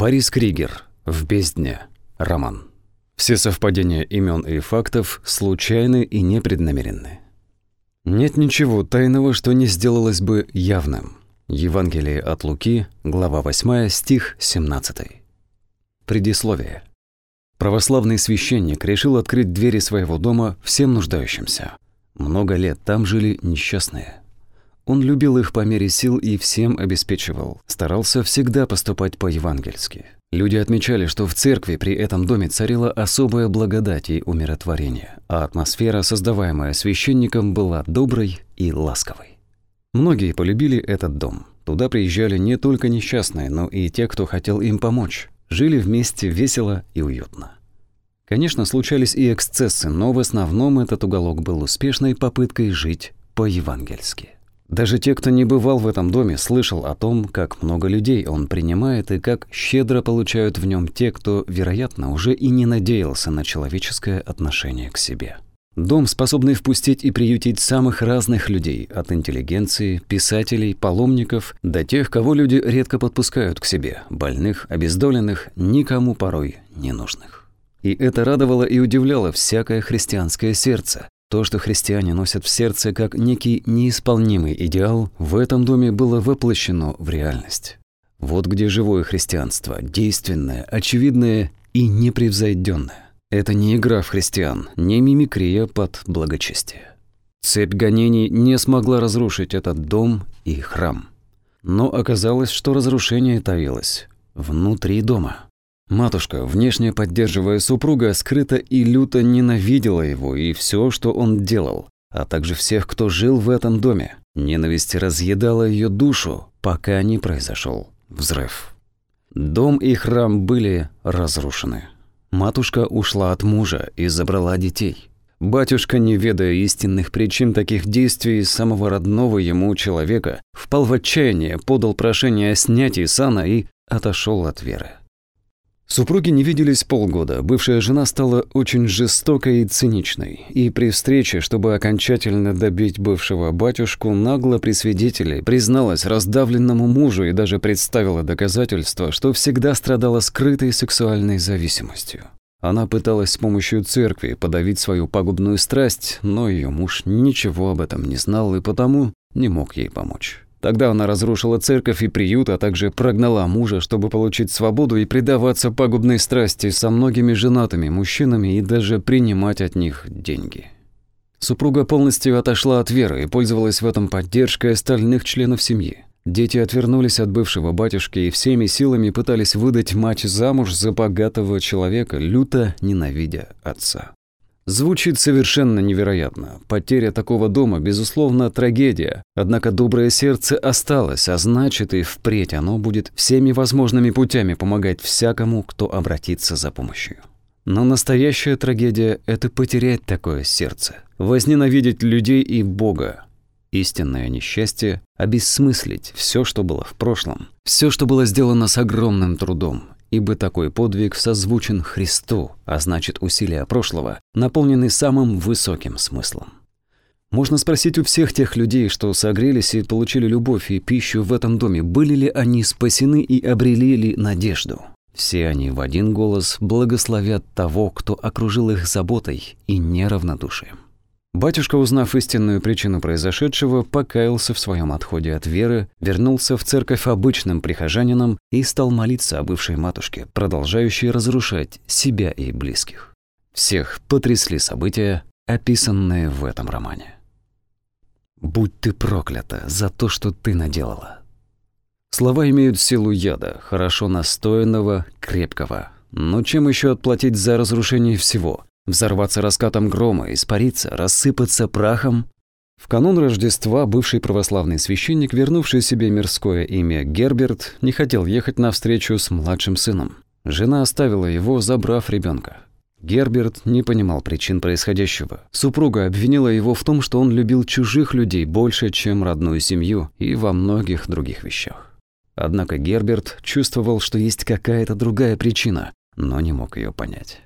Борис Кригер. В бездне. Роман. Все совпадения имен и фактов случайны и непреднамеренны. Нет ничего тайного, что не сделалось бы явным. Евангелие от Луки, глава 8, стих 17. Предисловие. Православный священник решил открыть двери своего дома всем нуждающимся. Много лет там жили несчастные. Он любил их по мере сил и всем обеспечивал. Старался всегда поступать по-евангельски. Люди отмечали, что в церкви при этом доме царила особая благодать и умиротворение, а атмосфера, создаваемая священником, была доброй и ласковой. Многие полюбили этот дом. Туда приезжали не только несчастные, но и те, кто хотел им помочь. Жили вместе весело и уютно. Конечно, случались и эксцессы, но в основном этот уголок был успешной попыткой жить по-евангельски. Даже те, кто не бывал в этом доме, слышал о том, как много людей он принимает и как щедро получают в нем те, кто, вероятно, уже и не надеялся на человеческое отношение к себе. Дом, способный впустить и приютить самых разных людей, от интеллигенции, писателей, паломников, до тех, кого люди редко подпускают к себе, больных, обездоленных, никому порой не нужных. И это радовало и удивляло всякое христианское сердце, то, что христиане носят в сердце как некий неисполнимый идеал, в этом доме было воплощено в реальность. Вот где живое христианство, действенное, очевидное и непревзойденное. Это не игра в христиан, не мимикрия под благочестие. Цепь гонений не смогла разрушить этот дом и храм. Но оказалось, что разрушение таилось внутри дома. Матушка, внешне поддерживая супруга, скрыто и люто ненавидела его и все, что он делал, а также всех, кто жил в этом доме. Ненависть разъедала ее душу, пока не произошел взрыв. Дом и храм были разрушены. Матушка ушла от мужа и забрала детей. Батюшка, не ведая истинных причин таких действий самого родного ему человека, впал в отчаяние, подал прошение о снятии сана и отошел от веры. Супруги не виделись полгода. Бывшая жена стала очень жестокой и циничной. И при встрече, чтобы окончательно добить бывшего батюшку, нагло при свидетеле призналась раздавленному мужу и даже представила доказательства, что всегда страдала скрытой сексуальной зависимостью. Она пыталась с помощью церкви подавить свою пагубную страсть, но ее муж ничего об этом не знал и потому не мог ей помочь. Тогда она разрушила церковь и приют, а также прогнала мужа, чтобы получить свободу и предаваться пагубной страсти со многими женатыми мужчинами и даже принимать от них деньги. Супруга полностью отошла от веры и пользовалась в этом поддержкой остальных членов семьи. Дети отвернулись от бывшего батюшки и всеми силами пытались выдать мать замуж за богатого человека, люто ненавидя отца. Звучит совершенно невероятно. Потеря такого дома, безусловно, трагедия. Однако доброе сердце осталось, а значит и впредь оно будет всеми возможными путями помогать всякому, кто обратится за помощью. Но настоящая трагедия – это потерять такое сердце, возненавидеть людей и Бога. Истинное несчастье – обессмыслить все, что было в прошлом, все, что было сделано с огромным трудом, ибо такой подвиг созвучен Христу, а значит усилия прошлого наполнены самым высоким смыслом. Можно спросить у всех тех людей, что согрелись и получили любовь и пищу в этом доме, были ли они спасены и обрели ли надежду. Все они в один голос благословят того, кто окружил их заботой и неравнодушием. Батюшка, узнав истинную причину произошедшего, покаялся в своем отходе от веры, вернулся в церковь обычным прихожанином и стал молиться о бывшей матушке, продолжающей разрушать себя и близких. Всех потрясли события, описанные в этом романе. «Будь ты проклята за то, что ты наделала». Слова имеют силу яда, хорошо настоянного, крепкого. Но чем еще отплатить за разрушение всего – взорваться раскатом грома, испариться, рассыпаться прахом. В канун Рождества бывший православный священник, вернувший себе мирское имя Герберт, не хотел ехать на встречу с младшим сыном. Жена оставила его, забрав ребенка. Герберт не понимал причин происходящего. Супруга обвинила его в том, что он любил чужих людей больше, чем родную семью и во многих других вещах. Однако Герберт чувствовал, что есть какая-то другая причина, но не мог ее понять.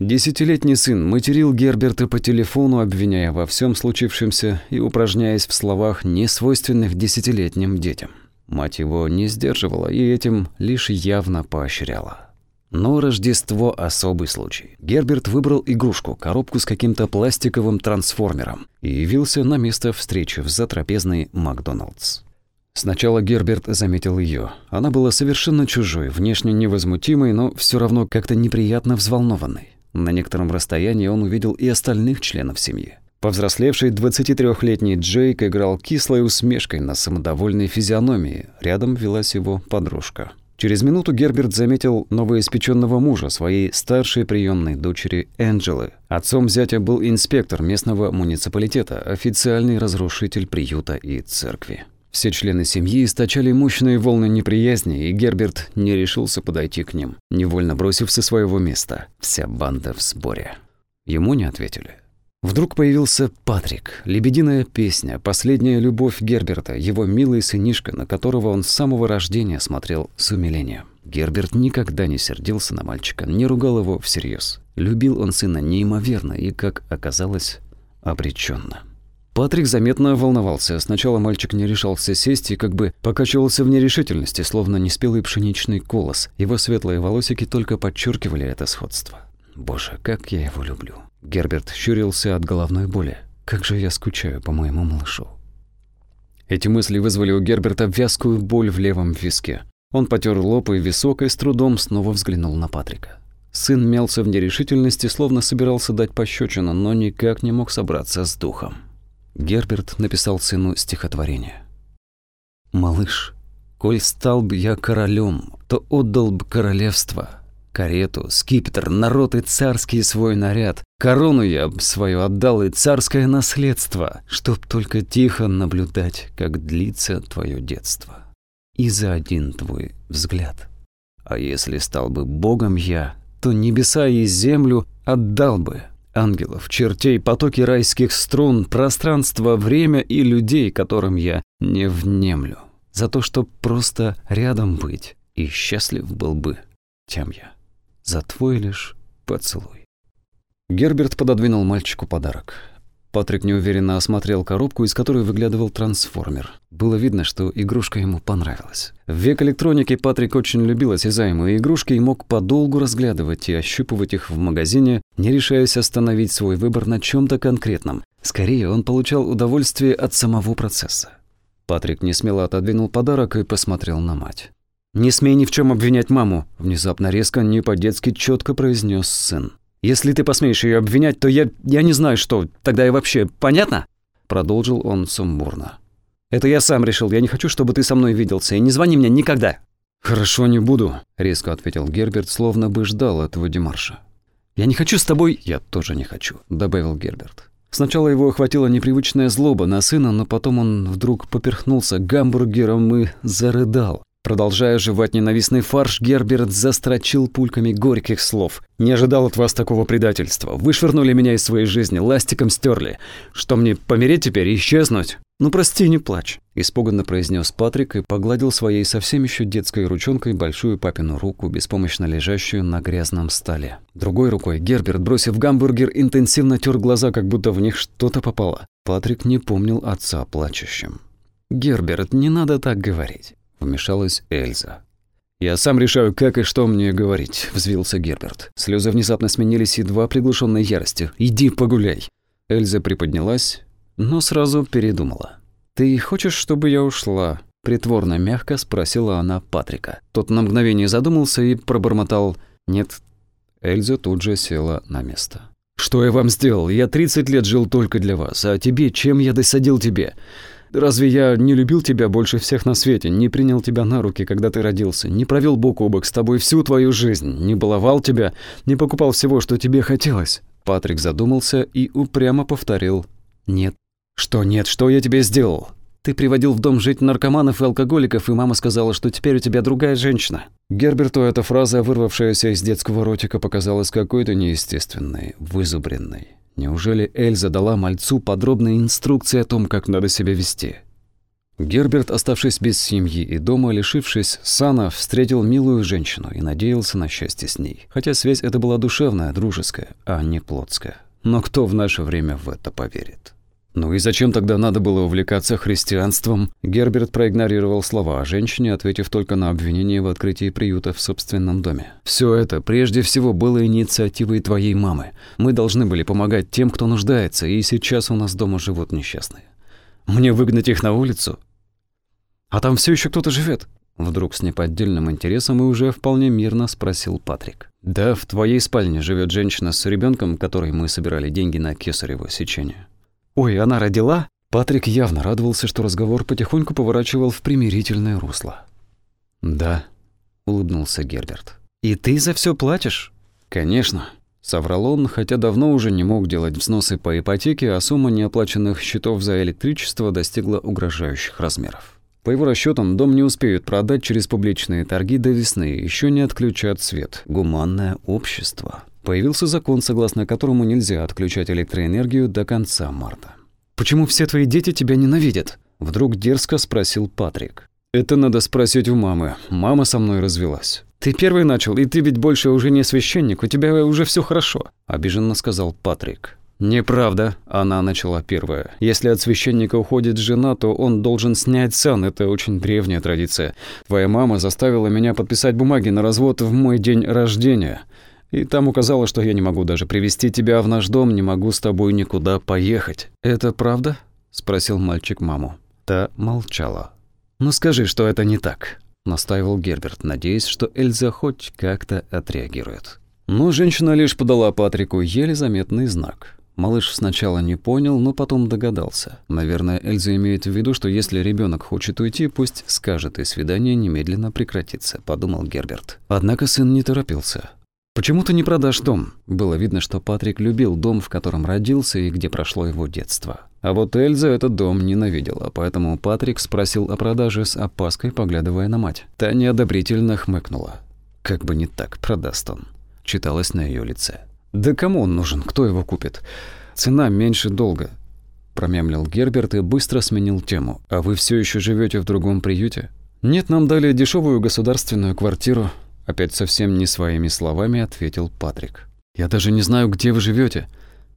Десятилетний сын материл Герберта по телефону, обвиняя во всем случившемся и упражняясь в словах, несвойственных десятилетним детям. Мать его не сдерживала и этим лишь явно поощряла. Но Рождество – особый случай. Герберт выбрал игрушку, коробку с каким-то пластиковым трансформером и явился на место встречи в затрапезный Макдоналдс. Сначала Герберт заметил ее. Она была совершенно чужой, внешне невозмутимой, но все равно как-то неприятно взволнованной. На некотором расстоянии он увидел и остальных членов семьи. Повзрослевший 23-летний Джейк играл кислой усмешкой на самодовольной физиономии. Рядом велась его подружка. Через минуту Герберт заметил новоиспеченного мужа своей старшей приемной дочери Энджелы. Отцом зятя был инспектор местного муниципалитета, официальный разрушитель приюта и церкви. Все члены семьи источали мощные волны неприязни, и Герберт не решился подойти к ним, невольно бросив со своего места. Вся банда в сборе. Ему не ответили. Вдруг появился Патрик, лебединая песня, последняя любовь Герберта, его милый сынишка, на которого он с самого рождения смотрел с умилением. Герберт никогда не сердился на мальчика, не ругал его всерьез. Любил он сына неимоверно и, как оказалось, обреченно. Патрик заметно волновался. Сначала мальчик не решался сесть и как бы покачивался в нерешительности, словно неспелый пшеничный колос. Его светлые волосики только подчеркивали это сходство. Боже, как я его люблю. Герберт щурился от головной боли. Как же я скучаю по моему малышу. Эти мысли вызвали у Герберта вязкую боль в левом виске. Он потер лоб и висок и с трудом снова взглянул на Патрика. Сын мялся в нерешительности, словно собирался дать пощечину, но никак не мог собраться с духом. Герберт написал сыну стихотворение. «Малыш, коль стал бы я королем, то отдал бы королевство, карету, скипетр, народ и царский свой наряд. Корону я б свою отдал и царское наследство, чтоб только тихо наблюдать, как длится твое детство. И за один твой взгляд. А если стал бы богом я, то небеса и землю отдал бы. Ангелов, чертей, потоки райских струн, пространство, время и людей, которым я не внемлю. За то, чтоб просто рядом быть, и счастлив был бы, тем я за твой лишь поцелуй. Герберт пододвинул мальчику подарок. Патрик неуверенно осмотрел коробку, из которой выглядывал трансформер. Было видно, что игрушка ему понравилась. В век электроники Патрик очень любил осязаемые игрушки и мог подолгу разглядывать и ощупывать их в магазине, не решаясь остановить свой выбор на чем то конкретном. Скорее, он получал удовольствие от самого процесса. Патрик несмело отодвинул подарок и посмотрел на мать. «Не смей ни в чем обвинять маму», – внезапно резко, не по-детски четко произнес сын. «Если ты посмеешь ее обвинять, то я... я не знаю что. Тогда и вообще... Понятно?» Продолжил он сумбурно. «Это я сам решил. Я не хочу, чтобы ты со мной виделся. И не звони мне никогда». «Хорошо, не буду», – резко ответил Герберт, словно бы ждал этого демарша. «Я не хочу с тобой...» «Я тоже не хочу», – добавил Герберт. Сначала его охватила непривычная злоба на сына, но потом он вдруг поперхнулся гамбургером и зарыдал. Продолжая жевать ненавистный фарш, Герберт застрочил пульками горьких слов. «Не ожидал от вас такого предательства. Вы швырнули меня из своей жизни, ластиком стерли. Что мне, помереть теперь и исчезнуть?» «Ну прости, не плачь», – испуганно произнес Патрик и погладил своей совсем еще детской ручонкой большую папину руку, беспомощно лежащую на грязном столе. Другой рукой Герберт, бросив гамбургер, интенсивно тер глаза, как будто в них что-то попало. Патрик не помнил отца плачущим. «Герберт, не надо так говорить. Вмешалась Эльза. «Я сам решаю, как и что мне говорить», – взвился Герберт. Слезы внезапно сменились едва приглушенной яростью. «Иди погуляй». Эльза приподнялась, но сразу передумала. «Ты хочешь, чтобы я ушла?» Притворно мягко спросила она Патрика. Тот на мгновение задумался и пробормотал «Нет». Эльза тут же села на место. «Что я вам сделал? Я 30 лет жил только для вас. А тебе, чем я досадил тебе? Разве я не любил тебя больше всех на свете, не принял тебя на руки, когда ты родился, не провел бок о бок с тобой всю твою жизнь, не баловал тебя, не покупал всего, что тебе хотелось?» Патрик задумался и упрямо повторил «Нет». «Что нет? Что я тебе сделал?» «Ты приводил в дом жить наркоманов и алкоголиков, и мама сказала, что теперь у тебя другая женщина». Герберту эта фраза, вырвавшаяся из детского ротика, показалась какой-то неестественной, вызубренной. Неужели Эльза дала мальцу подробные инструкции о том, как надо себя вести? Герберт, оставшись без семьи и дома, лишившись сана, встретил милую женщину и надеялся на счастье с ней. Хотя связь эта была душевная, дружеская, а не плотская. Но кто в наше время в это поверит? «Ну и зачем тогда надо было увлекаться христианством?» Герберт проигнорировал слова о женщине, ответив только на обвинение в открытии приюта в собственном доме. «Все это прежде всего было инициативой твоей мамы. Мы должны были помогать тем, кто нуждается, и сейчас у нас дома живут несчастные. Мне выгнать их на улицу? А там все еще кто-то живет? Вдруг с неподдельным интересом и уже вполне мирно спросил Патрик. «Да, в твоей спальне живет женщина с ребенком, которой мы собирали деньги на кесарево сечение». «Ой, она родила?» Патрик явно радовался, что разговор потихоньку поворачивал в примирительное русло. «Да», — улыбнулся Герберт. «И ты за все платишь?» «Конечно», — соврал он, хотя давно уже не мог делать взносы по ипотеке, а сумма неоплаченных счетов за электричество достигла угрожающих размеров. По его расчетам, дом не успеют продать через публичные торги до весны, еще не отключат свет. Гуманное общество. Появился закон, согласно которому нельзя отключать электроэнергию до конца марта. «Почему все твои дети тебя ненавидят?» Вдруг дерзко спросил Патрик. «Это надо спросить у мамы. Мама со мной развелась». «Ты первый начал, и ты ведь больше уже не священник, у тебя уже все хорошо», – обиженно сказал Патрик. «Неправда», – она начала первая. «Если от священника уходит жена, то он должен снять сан. Это очень древняя традиция. Твоя мама заставила меня подписать бумаги на развод в мой день рождения. И там указала, что я не могу даже привести тебя в наш дом, не могу с тобой никуда поехать. Это правда? спросил мальчик маму. Та молчала. Ну скажи, что это не так, настаивал Герберт, надеясь, что Эльза хоть как-то отреагирует. Но женщина лишь подала Патрику еле заметный знак. Малыш сначала не понял, но потом догадался. Наверное, Эльза имеет в виду, что если ребенок хочет уйти, пусть скажет, и свидание немедленно прекратится, подумал Герберт. Однако сын не торопился. «Почему ты не продашь дом?» Было видно, что Патрик любил дом, в котором родился и где прошло его детство. А вот Эльза этот дом ненавидела, поэтому Патрик спросил о продаже с опаской, поглядывая на мать. Та неодобрительно хмыкнула. «Как бы не так, продаст он», — читалось на ее лице. «Да кому он нужен? Кто его купит? Цена меньше долга», — промямлил Герберт и быстро сменил тему. «А вы все еще живете в другом приюте?» «Нет, нам дали дешевую государственную квартиру», Опять совсем не своими словами ответил Патрик. «Я даже не знаю, где вы живете.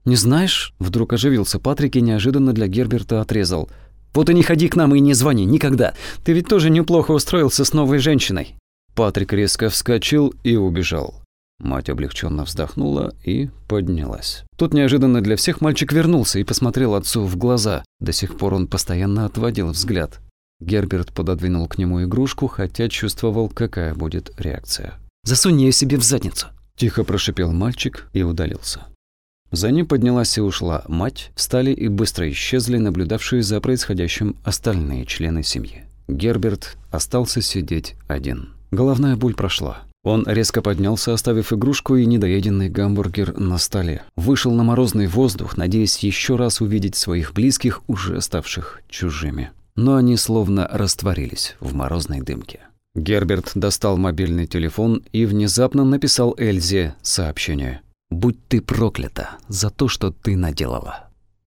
«Не знаешь?» Вдруг оживился Патрик и неожиданно для Герберта отрезал. «Вот и не ходи к нам и не звони, никогда. Ты ведь тоже неплохо устроился с новой женщиной». Патрик резко вскочил и убежал. Мать облегченно вздохнула и поднялась. Тут неожиданно для всех мальчик вернулся и посмотрел отцу в глаза. До сих пор он постоянно отводил взгляд. Герберт пододвинул к нему игрушку, хотя чувствовал, какая будет реакция. «Засунь ее себе в задницу!» Тихо прошипел мальчик и удалился. За ним поднялась и ушла мать, встали и быстро исчезли наблюдавшие за происходящим остальные члены семьи. Герберт остался сидеть один. Головная боль прошла. Он резко поднялся, оставив игрушку и недоеденный гамбургер на столе. Вышел на морозный воздух, надеясь еще раз увидеть своих близких, уже ставших чужими но они словно растворились в морозной дымке. Герберт достал мобильный телефон и внезапно написал Эльзе сообщение. «Будь ты проклята за то, что ты наделала».